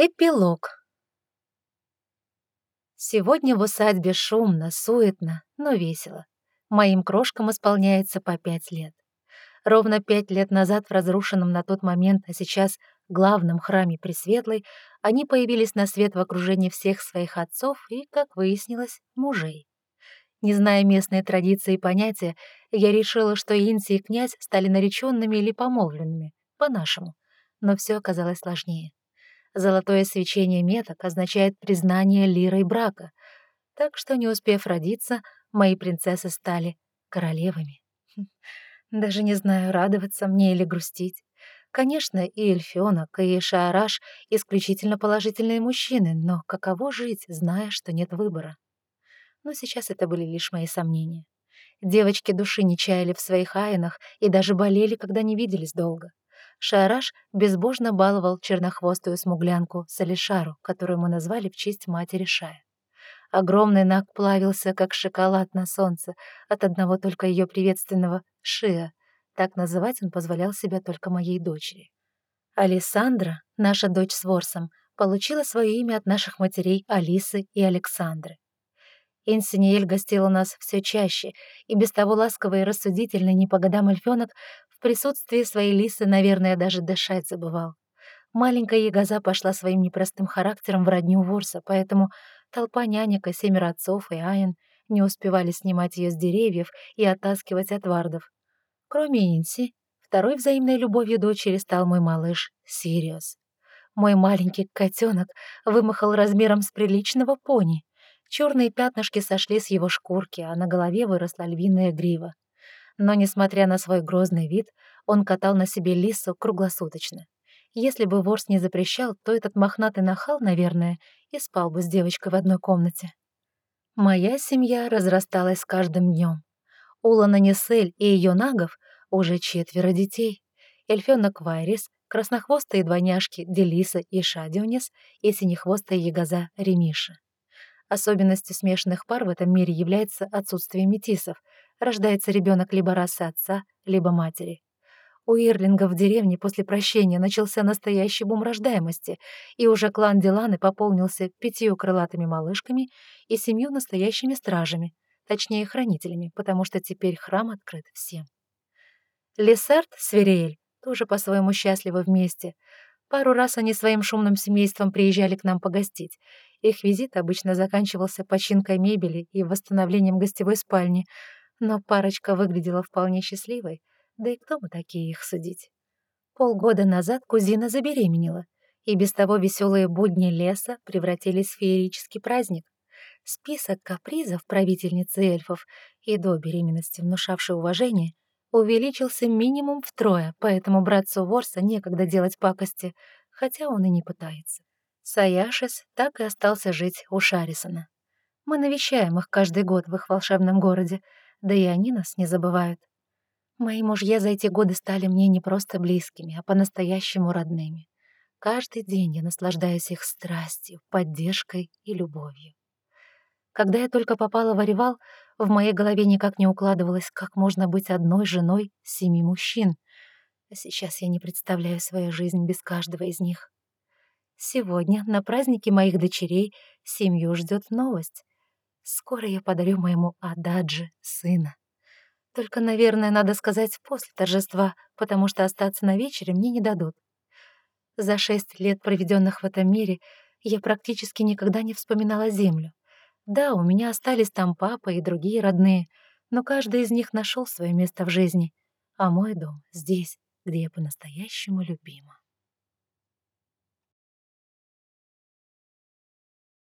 Эпилог. Сегодня в усадьбе шумно, суетно, но весело. Моим крошкам исполняется по пять лет. Ровно пять лет назад в разрушенном на тот момент, а сейчас главном храме Пресветлой, они появились на свет в окружении всех своих отцов и, как выяснилось, мужей. Не зная местные традиции и понятия, я решила, что Инси и князь стали нареченными или помолвленными, по-нашему. Но все оказалось сложнее. Золотое свечение меток означает признание лирой брака, так что, не успев родиться, мои принцессы стали королевами. Хм, даже не знаю, радоваться мне или грустить. Конечно, и Эльфёнок, и Шаараш — исключительно положительные мужчины, но каково жить, зная, что нет выбора? Но сейчас это были лишь мои сомнения. Девочки души не чаяли в своих айнах и даже болели, когда не виделись долго. Шараш безбожно баловал чернохвостую смуглянку Салишару, которую мы назвали в честь матери Шая. Огромный наг плавился, как шоколад на солнце, от одного только ее приветственного «шия». Так называть он позволял себя только моей дочери. Александра, наша дочь с Ворсом, получила свое имя от наших матерей Алисы и Александры. Инсиниэль гостил у нас все чаще, и без того ласковый и рассудительный не по годам эльфёнок в присутствии своей лисы, наверное, даже дышать забывал. Маленькая ягоза пошла своим непростым характером в родню Ворса, поэтому толпа нянек и семеро отцов и Айн не успевали снимать ее с деревьев и оттаскивать от вардов. Кроме Инси, второй взаимной любовью дочери стал мой малыш Сириус. Мой маленький котенок вымахал размером с приличного пони. Черные пятнышки сошли с его шкурки, а на голове выросла львиная грива. Но, несмотря на свой грозный вид, он катал на себе лису круглосуточно. Если бы ворс не запрещал, то этот мохнатый нахал, наверное, и спал бы с девочкой в одной комнате. Моя семья разрасталась с каждым днем. У Лананисель и ее нагов уже четверо детей. Эльфёнок Вайрис, краснохвостые двойняшки Делиса и Шадионис и синехвостая ягоза Ремиша. Особенностью смешанных пар в этом мире является отсутствие метисов, рождается ребенок либо расы отца, либо матери. У Ирлинга в деревне после прощения начался настоящий бум рождаемости, и уже клан Диланы пополнился пятью крылатыми малышками и семью настоящими стражами, точнее, хранителями, потому что теперь храм открыт всем. Лесард с Вериэль тоже по-своему счастливы вместе. Пару раз они своим шумным семейством приезжали к нам погостить. Их визит обычно заканчивался починкой мебели и восстановлением гостевой спальни — но парочка выглядела вполне счастливой, да и кто мы такие их судить? Полгода назад кузина забеременела, и без того веселые будни леса превратились в феерический праздник. Список капризов правительницы эльфов и до беременности внушавший уважение увеличился минимум втрое, поэтому братцу Ворса некогда делать пакости, хотя он и не пытается. Саяшис так и остался жить у Шарисона. Мы навещаем их каждый год в их волшебном городе, да и они нас не забывают. Мои мужья за эти годы стали мне не просто близкими, а по-настоящему родными. Каждый день я наслаждаюсь их страстью, поддержкой и любовью. Когда я только попала в Оревал, в моей голове никак не укладывалось, как можно быть одной женой семи мужчин. А сейчас я не представляю свою жизнь без каждого из них. Сегодня, на празднике моих дочерей, семью ждет новость. Скоро я подарю моему Ададжи сына. Только, наверное, надо сказать после торжества, потому что остаться на вечере мне не дадут. За шесть лет, проведенных в этом мире, я практически никогда не вспоминала землю. Да, у меня остались там папа и другие родные, но каждый из них нашел свое место в жизни, а мой дом здесь, где я по-настоящему любима.